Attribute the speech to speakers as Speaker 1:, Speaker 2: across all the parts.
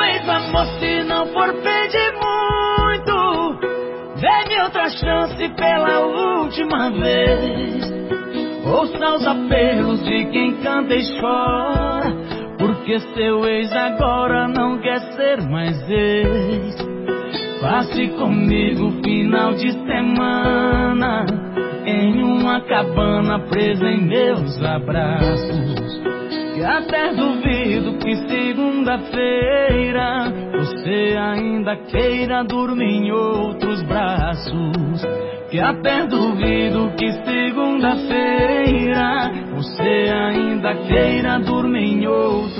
Speaker 1: Talvez, amor, se não for pedir muito, dê-me outra chance pela última vez. Ouça os apelos de quem canta e chora, porque seu ex agora não quer ser mais ex. Passe comigo final de semana, em uma cabana presa em meus abraços. E até duvido que se segunda-feira você ainda queira dormir em outros braços. Que até duvido que segunda-feira você ainda queira dormir em outros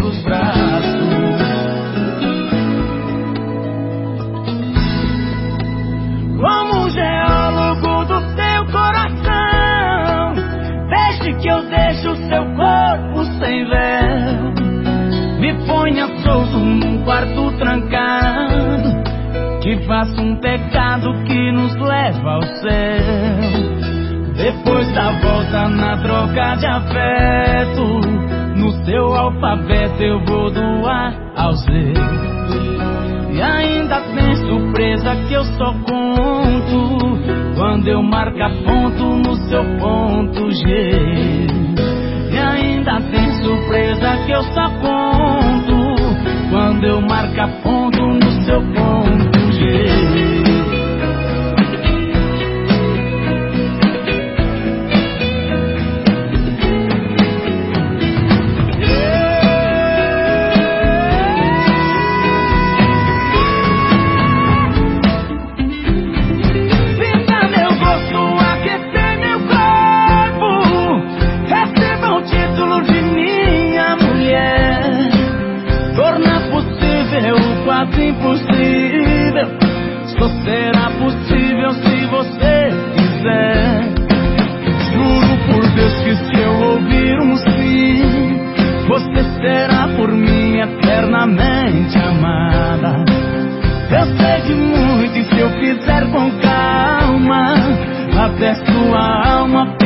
Speaker 1: Me ponha solto num quarto trancado, que faça um pecado que nos leva ao céu. Depois da volta na troca de afeto, no seu alfabeto eu vou do A ao Z. E ainda tem surpresa que eu só conto quando eu marcar ponto no seu ponto G. quase impossível. Só será possível se você quiser. Juro por Deus que se eu ouvir um sim, você será por mim eternamente amada. Eu sei de muito e se eu fizer com calma, até sua alma